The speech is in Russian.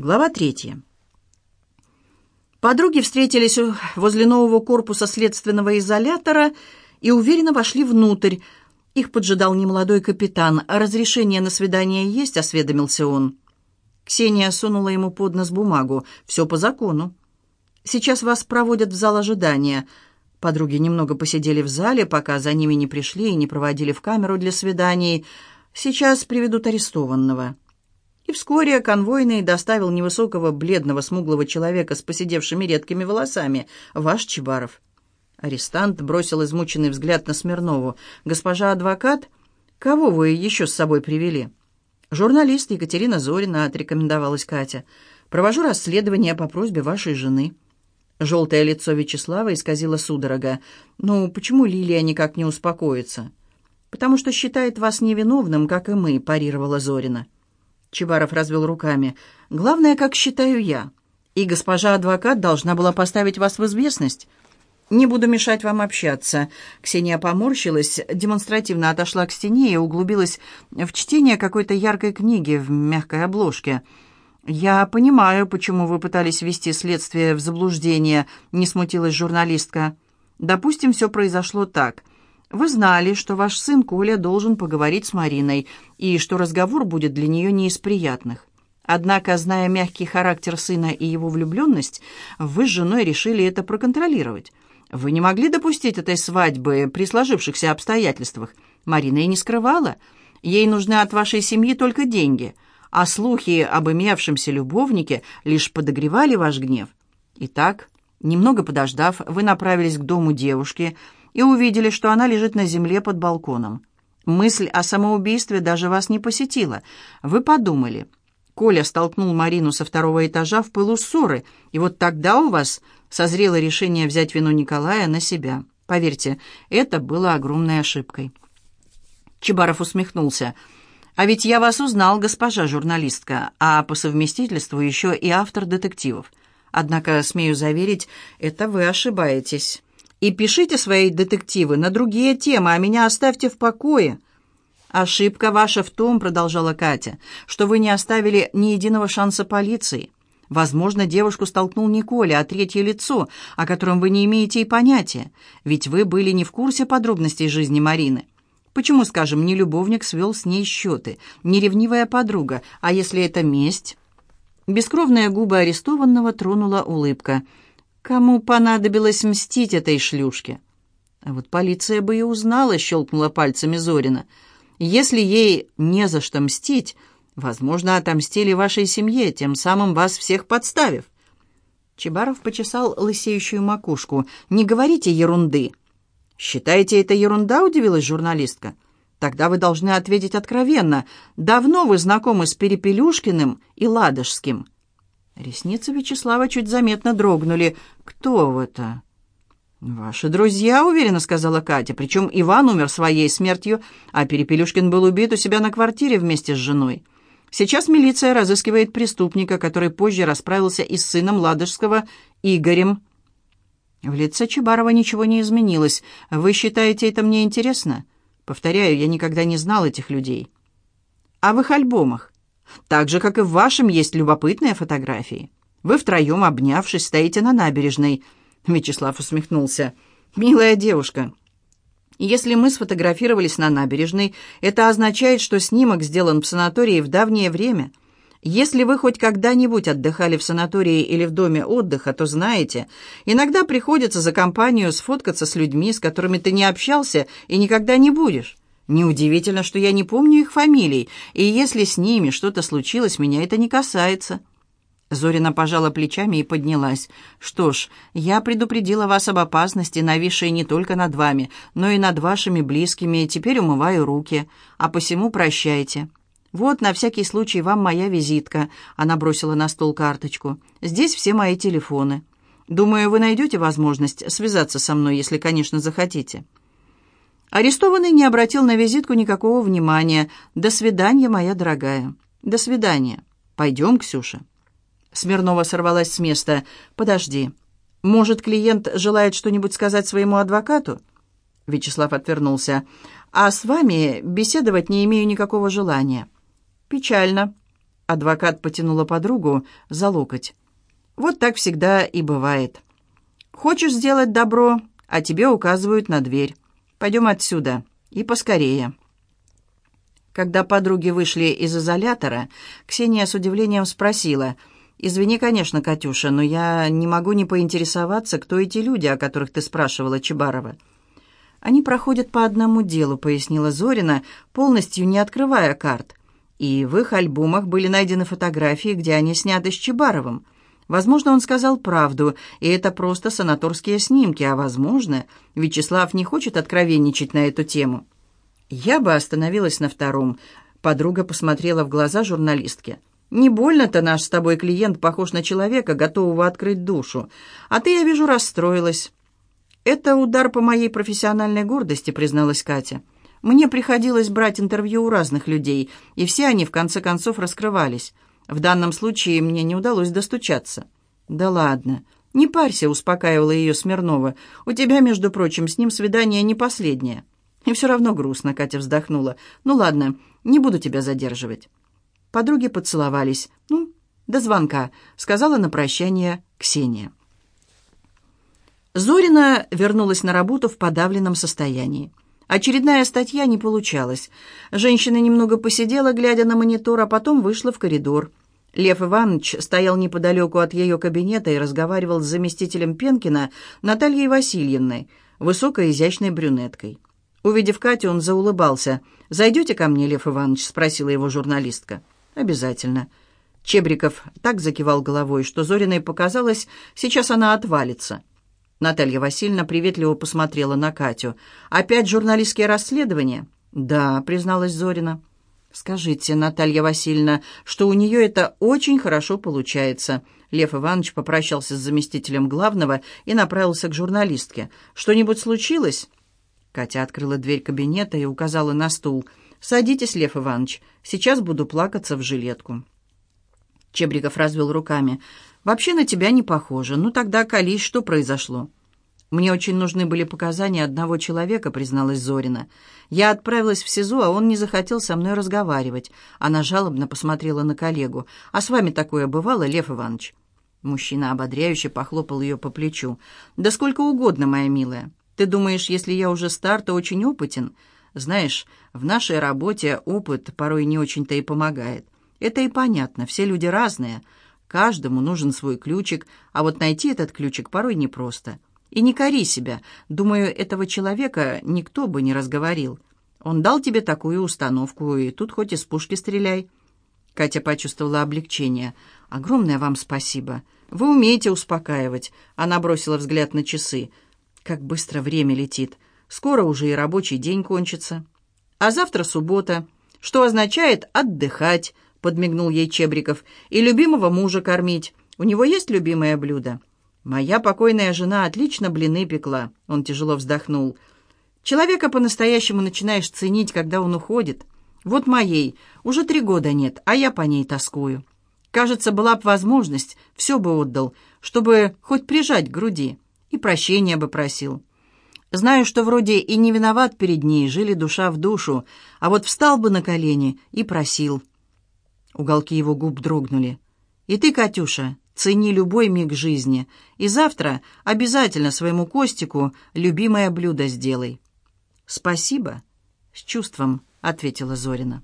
Глава третья. Подруги встретились возле нового корпуса следственного изолятора и уверенно вошли внутрь. Их поджидал немолодой капитан. «Разрешение на свидание есть?» — осведомился он. Ксения сунула ему под нос бумагу. «Все по закону. Сейчас вас проводят в зал ожидания». Подруги немного посидели в зале, пока за ними не пришли и не проводили в камеру для свиданий. «Сейчас приведут арестованного». И вскоре конвойный доставил невысокого, бледного, смуглого человека с посидевшими редкими волосами. «Ваш Чебаров». Арестант бросил измученный взгляд на Смирнову. «Госпожа адвокат, кого вы еще с собой привели?» «Журналист Екатерина Зорина», — отрекомендовалась Катя. «Провожу расследование по просьбе вашей жены». Желтое лицо Вячеслава исказило судорога. «Ну, почему Лилия никак не успокоится?» «Потому что считает вас невиновным, как и мы», — парировала Зорина. Чебаров развел руками. «Главное, как считаю я. И госпожа адвокат должна была поставить вас в известность. Не буду мешать вам общаться». Ксения поморщилась, демонстративно отошла к стене и углубилась в чтение какой-то яркой книги в мягкой обложке. «Я понимаю, почему вы пытались ввести следствие в заблуждение», — не смутилась журналистка. «Допустим, все произошло так. Вы знали, что ваш сын Коля должен поговорить с Мариной, и что разговор будет для нее не из приятных. Однако, зная мягкий характер сына и его влюбленность, вы с женой решили это проконтролировать. Вы не могли допустить этой свадьбы при сложившихся обстоятельствах. Марина и не скрывала. Ей нужны от вашей семьи только деньги, а слухи об имевшемся любовнике лишь подогревали ваш гнев. Итак, немного подождав, вы направились к дому девушки – и увидели, что она лежит на земле под балконом. Мысль о самоубийстве даже вас не посетила. Вы подумали. Коля столкнул Марину со второго этажа в пылу ссоры, и вот тогда у вас созрело решение взять вину Николая на себя. Поверьте, это было огромной ошибкой. Чебаров усмехнулся. «А ведь я вас узнал, госпожа журналистка, а по совместительству еще и автор детективов. Однако, смею заверить, это вы ошибаетесь» и пишите свои детективы на другие темы, а меня оставьте в покое». «Ошибка ваша в том, — продолжала Катя, — что вы не оставили ни единого шанса полиции. Возможно, девушку столкнул не Коля, а третье лицо, о котором вы не имеете и понятия, ведь вы были не в курсе подробностей жизни Марины. Почему, скажем, не любовник свел с ней счеты, не ревнивая подруга, а если это месть?» Бескровные губы арестованного тронула улыбка — Кому понадобилось мстить этой шлюшке? А вот полиция бы и узнала, щелкнула пальцами Зорина. Если ей не за что мстить, возможно, отомстили вашей семье, тем самым вас всех подставив. Чебаров почесал лысеющую макушку. «Не говорите ерунды!» «Считаете, это ерунда?» — удивилась журналистка. «Тогда вы должны ответить откровенно. Давно вы знакомы с Перепелюшкиным и Ладожским?» Ресницы Вячеслава чуть заметно дрогнули. «Кто это?» «Ваши друзья», — уверенно сказала Катя. «Причем Иван умер своей смертью, а Перепелюшкин был убит у себя на квартире вместе с женой. Сейчас милиция разыскивает преступника, который позже расправился и с сыном Ладожского Игорем». В лице Чебарова ничего не изменилось. «Вы считаете это мне интересно?» «Повторяю, я никогда не знал этих людей». «А в их альбомах? Так же, как и в вашем, есть любопытные фотографии. Вы втроем, обнявшись, стоите на набережной». Вячеслав усмехнулся. «Милая девушка, если мы сфотографировались на набережной, это означает, что снимок сделан в санатории в давнее время. Если вы хоть когда-нибудь отдыхали в санатории или в доме отдыха, то знаете, иногда приходится за компанию сфоткаться с людьми, с которыми ты не общался и никогда не будешь. Неудивительно, что я не помню их фамилий, и если с ними что-то случилось, меня это не касается». Зорина пожала плечами и поднялась. «Что ж, я предупредила вас об опасности, нависшей не только над вами, но и над вашими близкими, теперь умываю руки, а посему прощайте. Вот, на всякий случай, вам моя визитка». Она бросила на стол карточку. «Здесь все мои телефоны. Думаю, вы найдете возможность связаться со мной, если, конечно, захотите». Арестованный не обратил на визитку никакого внимания. «До свидания, моя дорогая. До свидания. Пойдем, Ксюша». Смирнова сорвалась с места. «Подожди. Может, клиент желает что-нибудь сказать своему адвокату?» Вячеслав отвернулся. «А с вами беседовать не имею никакого желания». «Печально. Адвокат потянула подругу за локоть. «Вот так всегда и бывает. Хочешь сделать добро, а тебе указывают на дверь. Пойдем отсюда. И поскорее». Когда подруги вышли из изолятора, Ксения с удивлением спросила, «Извини, конечно, Катюша, но я не могу не поинтересоваться, кто эти люди, о которых ты спрашивала, Чебарова». «Они проходят по одному делу», — пояснила Зорина, полностью не открывая карт. «И в их альбомах были найдены фотографии, где они сняты с Чебаровым. Возможно, он сказал правду, и это просто санаторские снимки, а возможно, Вячеслав не хочет откровенничать на эту тему». «Я бы остановилась на втором», — подруга посмотрела в глаза журналистке. «Не больно-то наш с тобой клиент похож на человека, готового открыть душу. А ты, я вижу, расстроилась». «Это удар по моей профессиональной гордости», — призналась Катя. «Мне приходилось брать интервью у разных людей, и все они, в конце концов, раскрывались. В данном случае мне не удалось достучаться». «Да ладно. Не парься», — успокаивала ее Смирнова. «У тебя, между прочим, с ним свидание не последнее». И все равно грустно, Катя вздохнула. «Ну ладно, не буду тебя задерживать». Подруги поцеловались. «Ну, до звонка», — сказала на прощание Ксения. Зорина вернулась на работу в подавленном состоянии. Очередная статья не получалась. Женщина немного посидела, глядя на монитор, а потом вышла в коридор. Лев Иванович стоял неподалеку от ее кабинета и разговаривал с заместителем Пенкина Натальей Васильевной, высокой изящной брюнеткой. Увидев Катю, он заулыбался. «Зайдете ко мне, Лев Иванович?» — спросила его журналистка. «Обязательно». Чебриков так закивал головой, что Зориной показалось, сейчас она отвалится. Наталья Васильевна приветливо посмотрела на Катю. «Опять журналистские расследования?» «Да», — призналась Зорина. «Скажите, Наталья Васильевна, что у нее это очень хорошо получается». Лев Иванович попрощался с заместителем главного и направился к журналистке. «Что-нибудь случилось?» Катя открыла дверь кабинета и указала на стул. «Садитесь, Лев Иванович, сейчас буду плакаться в жилетку». Чебриков развел руками. «Вообще на тебя не похоже. Ну тогда колись, что произошло?» «Мне очень нужны были показания одного человека», — призналась Зорина. «Я отправилась в СИЗО, а он не захотел со мной разговаривать». Она жалобно посмотрела на коллегу. «А с вами такое бывало, Лев Иванович?» Мужчина ободряюще похлопал ее по плечу. «Да сколько угодно, моя милая. Ты думаешь, если я уже стар, то очень опытен? Знаешь, в нашей работе опыт порой не очень-то и помогает. Это и понятно, все люди разные. Каждому нужен свой ключик, а вот найти этот ключик порой непросто. И не кори себя. Думаю, этого человека никто бы не разговорил. Он дал тебе такую установку, и тут хоть из пушки стреляй». Катя почувствовала облегчение. «Огромное вам спасибо. Вы умеете успокаивать». Она бросила взгляд на часы. Как быстро время летит. Скоро уже и рабочий день кончится. А завтра суббота, что означает «отдыхать», — подмигнул ей Чебриков, «и любимого мужа кормить. У него есть любимое блюдо?» «Моя покойная жена отлично блины пекла», — он тяжело вздохнул. «Человека по-настоящему начинаешь ценить, когда он уходит. Вот моей уже три года нет, а я по ней тоскую. Кажется, была б возможность, все бы отдал, чтобы хоть прижать к груди» и прощения бы просил. Знаю, что вроде и не виноват перед ней, жили душа в душу, а вот встал бы на колени и просил. Уголки его губ дрогнули. «И ты, Катюша, цени любой миг жизни, и завтра обязательно своему Костику любимое блюдо сделай». «Спасибо», — с чувством ответила Зорина.